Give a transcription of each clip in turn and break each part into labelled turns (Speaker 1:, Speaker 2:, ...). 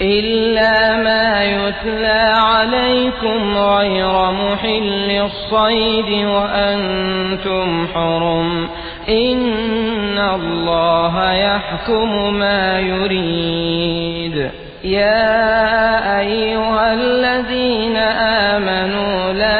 Speaker 1: إلا ما يتلى عليكم غير محل الصيد وأنتم حرم إن الله يحكم ما يريد يا أيها الذين آمنوا لا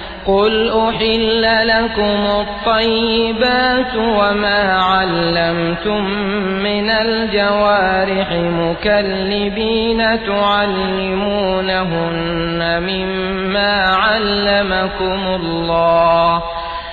Speaker 1: قل أحل لكم الطيبات وما علمتم من الجوارح مكلبين تعلمونهن مما علمكم الله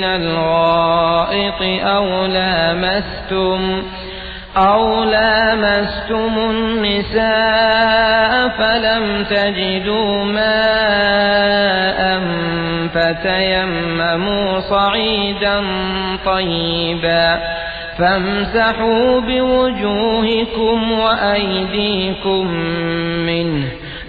Speaker 1: من الغائط أو لامستم أو لامستم النساء فلم تجدوا ماء فتيمموا صعيدا طيبا. فامسحوا بوجوهكم وأيديكم منه.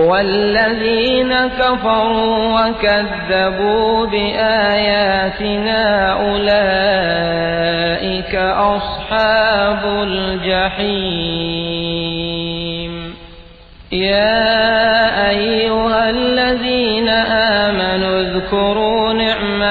Speaker 1: والذين كفروا وكذبوا بآياتنا أولئك أصحاب الجحيم. يا أيها الذين آمنوا اذكروا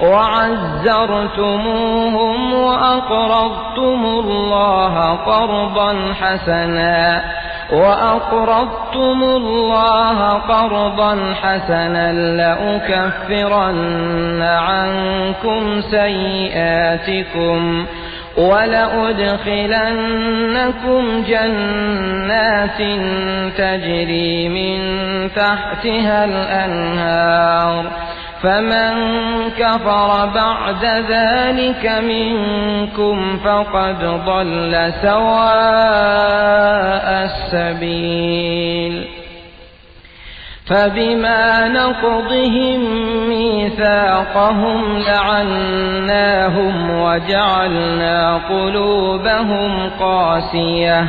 Speaker 1: وعزرتموهم وأقرضتم الله قرضا حسنا وأقرضتم الله قرضا حسنا لأكفرن عنكم سيئاتكم ولأدخلنكم جنات تجري من تحتها الأنهار فمن كفر بعد ذلك منكم فقد ضل سواء السبيل. فبما نقضهم ميثاقهم لعناهم وجعلنا قلوبهم قاسية.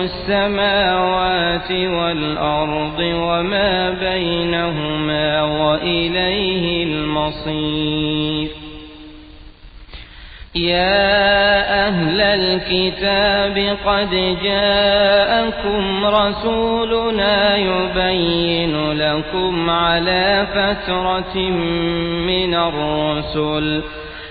Speaker 1: السماوات والأرض وما بينهما وإليه المصير. يا أهل الكتاب قد جاءكم رسولنا يبين لكم على فترة من الرسل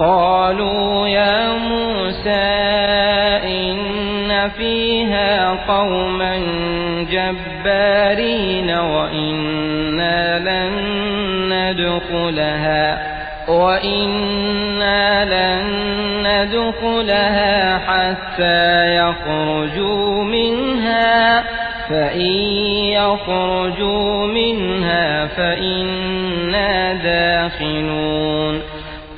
Speaker 1: قالوا يا موسى إن فيها قوما جبارين وإنا لن ندخلها وإنا لن ندخلها حتى يخرجوا منها فإن يخرجوا منها فإنا داخلون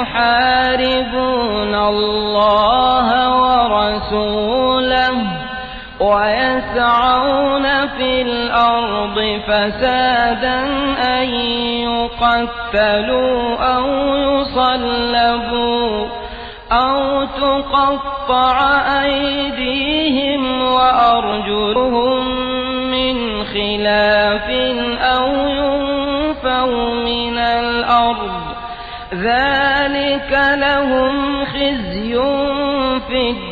Speaker 1: يحاربون الله ورسوله ويسعون في الأرض فسادا أن يقتلوا أو يصلبوا أو تقطع أيديهم وأرجلهم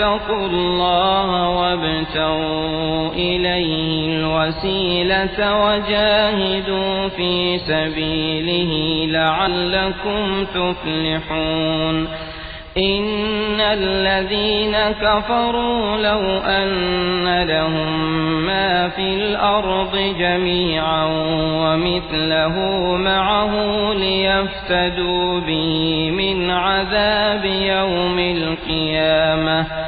Speaker 1: آمنوا اتقوا الله وابتغوا إليه الوسيلة وجاهدوا في سبيله لعلكم تفلحون. إن الذين كفروا لو أن لهم ما في الأرض جميعا ومثله معه ليفتدوا به من عذاب يوم القيامة.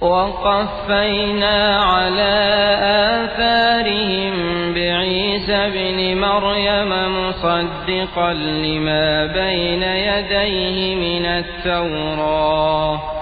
Speaker 1: وقفينا على آثارهم بعيسى بن مريم مصدقا لما بين يديه من التوراة.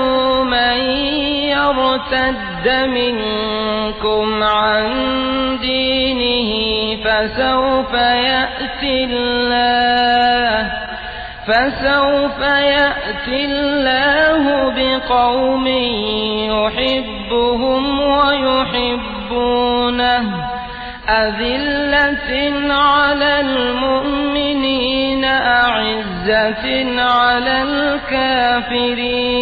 Speaker 1: يرتد منكم عن دينه فسوف يأتي الله فسوف يأتي الله بقوم يحبهم ويحبونه أذلة على المؤمنين أعزة على الكافرين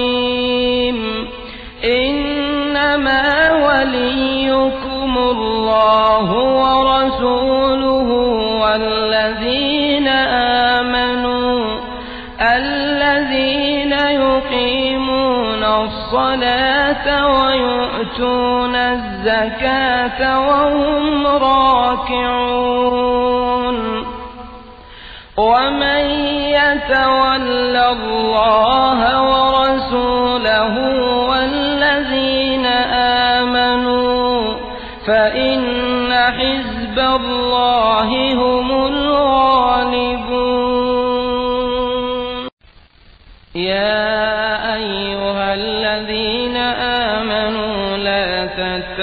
Speaker 1: ويؤتون الزكاة وهم راكعون. ومن يتول الله ورسوله والذين آمنوا فإن حزب الله هم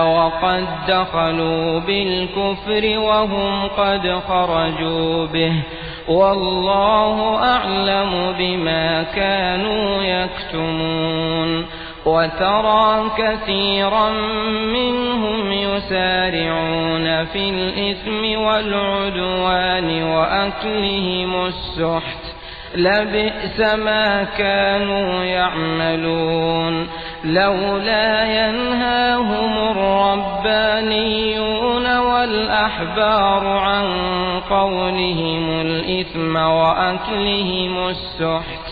Speaker 1: وقد دخلوا بالكفر وهم قد خرجوا به. والله أعلم بما كانوا يكتمون. وترى كثيرا منهم يسارعون في الإثم والعدوان وأكلهم السحت. لبئس ما كانوا يعملون لولا ينهاهم الربانيون والأحبار عن قولهم الإثم وأكلهم السحت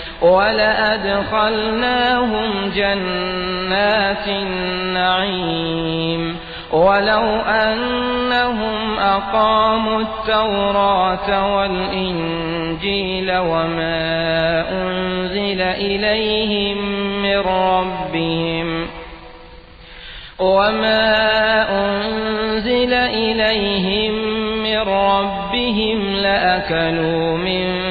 Speaker 1: ولأدخلناهم جنات النعيم. ولو أنهم أقاموا التوراة والإنجيل وما أنزل إليهم من ربهم وما أنزل إليهم من ربهم لأكلوا من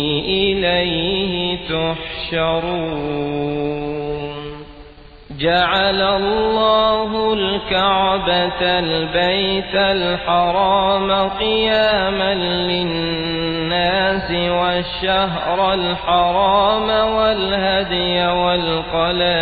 Speaker 1: إليه تحشرون. جعل الله الكعبة البيت الحرام قياما للناس والشهر الحرام والهدي والقلائد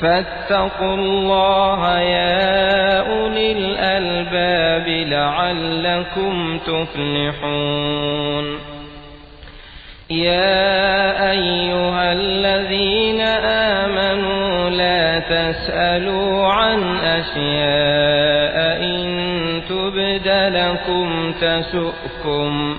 Speaker 1: فاتقوا الله يا أولي الألباب لعلكم تفلحون. يا أيها الذين آمنوا لا تسألوا عن أشياء إن تبد لكم تسؤكم.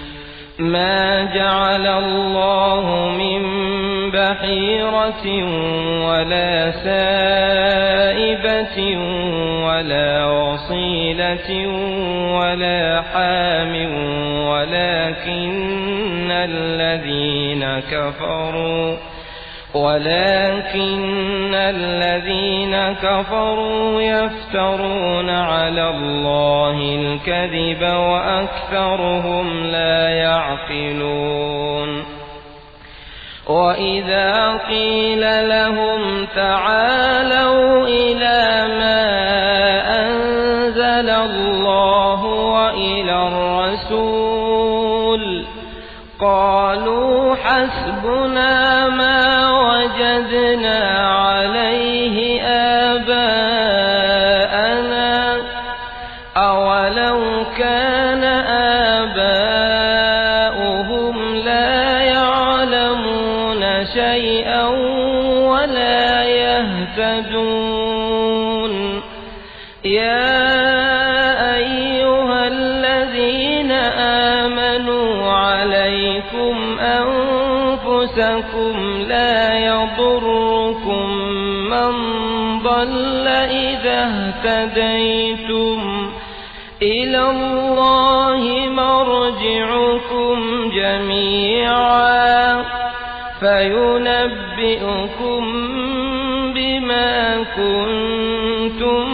Speaker 1: ما جعل الله من بحيرة ولا سائبة ولا وصيلة ولا حام ولكن الذين كفروا ولكن الذين كفروا يفترون على الله الكذب وأكثرهم لا يعقلون. وإذا قيل لهم تعالوا إلى اهتديتم إلى الله مرجعكم جميعا فينبئكم بما كنتم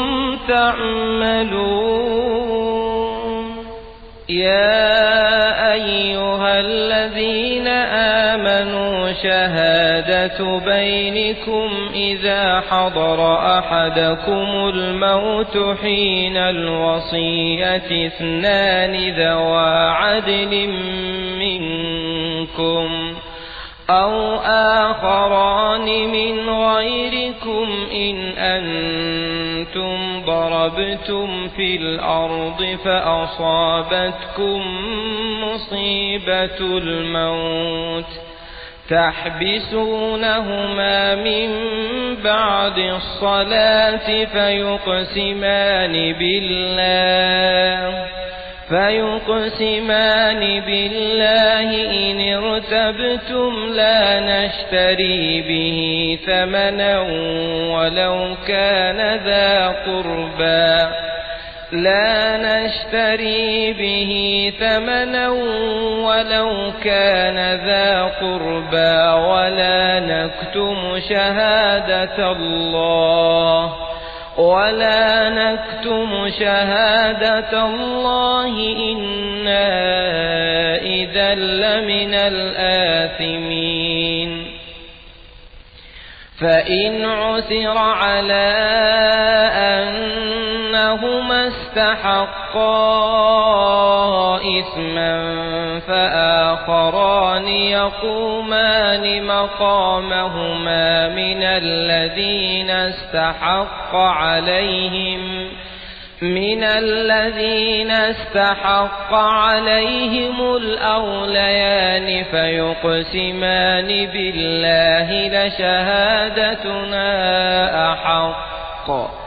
Speaker 1: تعملون. يا أيها الذين آمنوا شهادة بينكم إذا حضر أحدكم الموت حين الوصية اثنان ذوى عدل منكم أو آخران من غيركم إن أنتم ضربتم في الأرض فأصابتكم مصيبة الموت تحبسونهما من بعد الصلاة فيقسمان بالله فيقسمان بالله إن ارتبتم لا نشتري به ثمنا ولو كان ذا قربا لا نشتري به ثمنا ولو كان ذا قربا ولا نكتم شهادة الله ولا نكتم شهادة الله إنا إذا لمن الآثمين فإن عثر على أنهما استحقا إثما فآخران يقومان مقامهما من الذين استحق عليهم من الذين استحق عليهم الأوليان فيقسمان بالله لشهادتنا أحق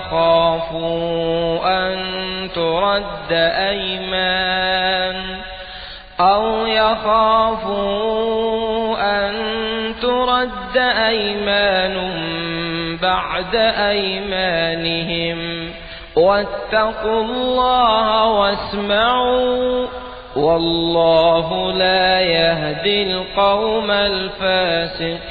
Speaker 1: يخافوا أن ترد أيمان أو يخافوا أن ترد أيمان بعد أيمانهم واتقوا الله واسمعوا والله لا يهدي القوم الفاسقين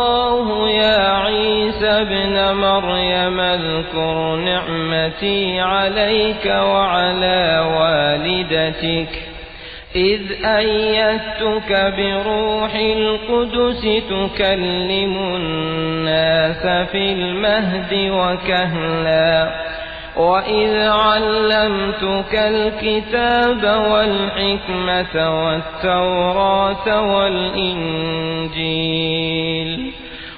Speaker 1: مريم اذكر نعمتي عليك وعلى والدتك. إذ أيدتك بروح القدس تكلم الناس في المهد وكهلا. وإذ علمتك الكتاب والحكمة والتوراة والإنجيل.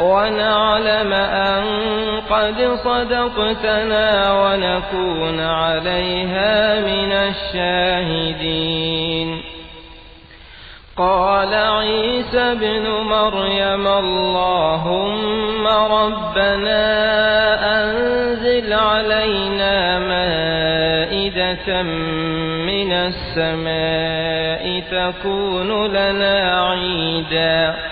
Speaker 1: ونعلم أن قد صدقتنا ونكون عليها من الشاهدين. قال عيسى بن مريم اللهم ربنا أنزل علينا مائدة من السماء تكون لنا عيداً.